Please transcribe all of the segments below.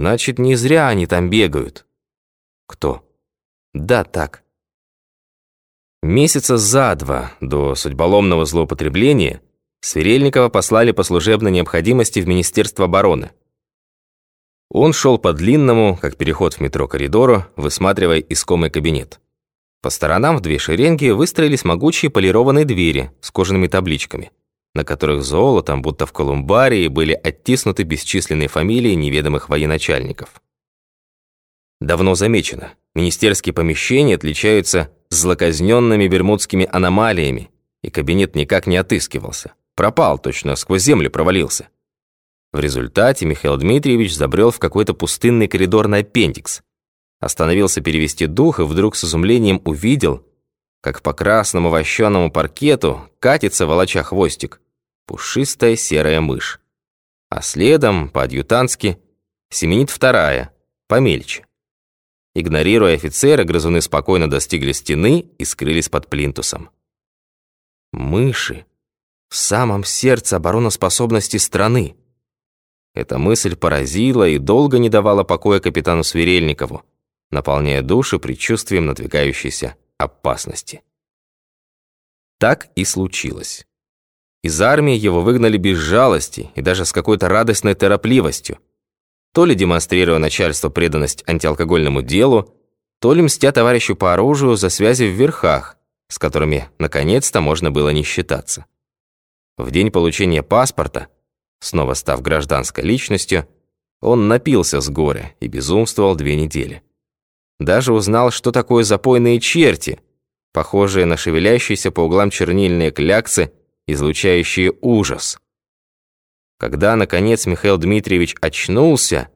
Значит, не зря они там бегают. Кто? Да, так. Месяца за два до судьболомного злоупотребления Сверельникова послали по служебной необходимости в Министерство обороны. Он шел по длинному, как переход в метро коридору, высматривая искомый кабинет. По сторонам в две шеренги выстроились могучие полированные двери с кожаными табличками, на которых золотом, будто в колумбарии, были оттиснуты бесчисленные фамилии неведомых военачальников. Давно замечено, министерские помещения отличаются злоказненными бермудскими аномалиями, и кабинет никак не отыскивался. Пропал, точно сквозь землю провалился. В результате Михаил Дмитриевич забрел в какой-то пустынный коридор на аппендикс. Остановился перевести дух и вдруг с изумлением увидел, как по красному вощеному паркету катится волоча хвостик, пушистая серая мышь. А следом, по-адъютантски, семенит вторая, помельче. Игнорируя офицера, грызуны спокойно достигли стены и скрылись под плинтусом. Мыши в самом сердце обороноспособности страны. Эта мысль поразила и долго не давала покоя капитану Сверельникову, наполняя душу предчувствием надвигающейся опасности. Так и случилось. Из армии его выгнали без жалости и даже с какой-то радостной торопливостью, то ли демонстрируя начальству преданность антиалкогольному делу, то ли мстя товарищу по оружию за связи в верхах, с которыми наконец-то можно было не считаться. В день получения паспорта – Снова став гражданской личностью, он напился с горя и безумствовал две недели. Даже узнал, что такое запойные черти, похожие на шевелящиеся по углам чернильные кляксы, излучающие ужас. Когда, наконец, Михаил Дмитриевич очнулся,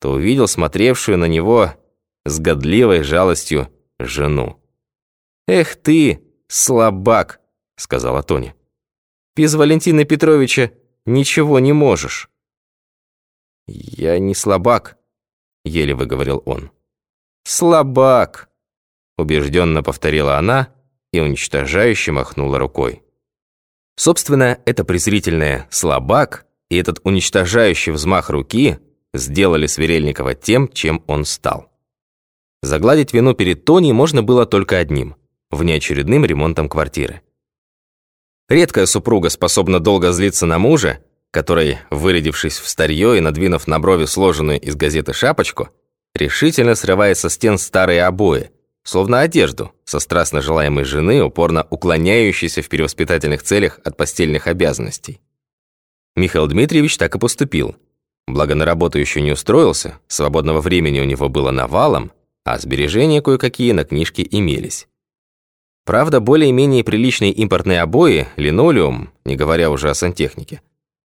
то увидел смотревшую на него с годливой жалостью жену. «Эх ты, слабак!» — сказала Тоня. «Без Валентина Петровича ничего не можешь». «Я не слабак», — еле выговорил он. «Слабак», — убежденно повторила она и уничтожающе махнула рукой. Собственно, это презрительное «слабак» и этот уничтожающий взмах руки сделали Сверельникова тем, чем он стал. Загладить вину перед Тони можно было только одним – внеочередным ремонтом квартиры. Редкая супруга способна долго злиться на мужа, который, вырядившись в старье и надвинув на брови сложенную из газеты шапочку, решительно срывает со стен старые обои, словно одежду со страстно желаемой жены, упорно уклоняющейся в перевоспитательных целях от постельных обязанностей. Михаил Дмитриевич так и поступил. Благо на работу еще не устроился, свободного времени у него было навалом, а сбережения кое-какие на книжке имелись. Правда, более-менее приличные импортные обои, линолеум, не говоря уже о сантехнике,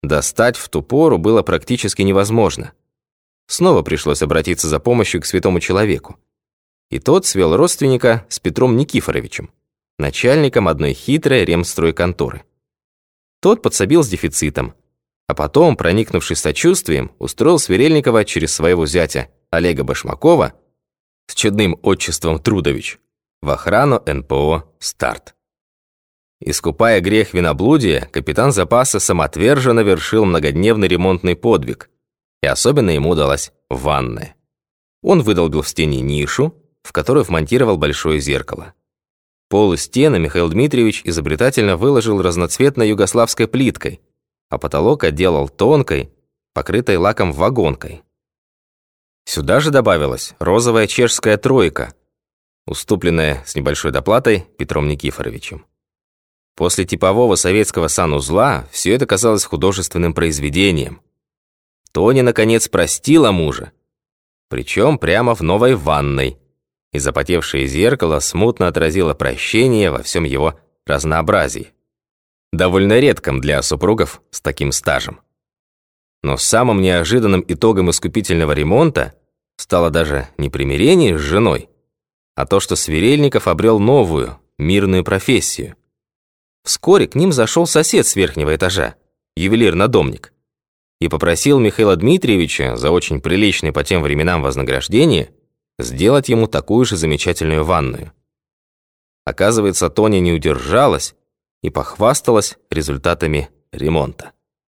достать в ту пору было практически невозможно. Снова пришлось обратиться за помощью к святому человеку. И тот свел родственника с Петром Никифоровичем, начальником одной хитрой ремстройконторы. Тот подсобил с дефицитом, а потом, проникнувшись сочувствием, устроил Сверельникова через своего зятя Олега Башмакова с чудным отчеством Трудович в охрану НПО «Старт». Искупая грех виноблудия, капитан запаса самоотверженно вершил многодневный ремонтный подвиг, и особенно ему удалась ванная. Он выдолбил в стене нишу, в которую вмонтировал большое зеркало. Пол и стены Михаил Дмитриевич изобретательно выложил разноцветной югославской плиткой, а потолок отделал тонкой, покрытой лаком вагонкой. Сюда же добавилась розовая чешская тройка, уступленная с небольшой доплатой Петром Никифоровичем. После типового советского санузла все это казалось художественным произведением. Тоня, наконец, простила мужа. Причем прямо в новой ванной. И запотевшее зеркало смутно отразило прощение во всем его разнообразии. Довольно редком для супругов с таким стажем. Но самым неожиданным итогом искупительного ремонта стало даже не примирение с женой, а то, что Сверельников обрел новую, мирную профессию. Вскоре к ним зашел сосед с верхнего этажа, ювелир-надомник, и попросил Михаила Дмитриевича за очень приличное по тем временам вознаграждение сделать ему такую же замечательную ванную. Оказывается, Тоня не удержалась и похвасталась результатами ремонта.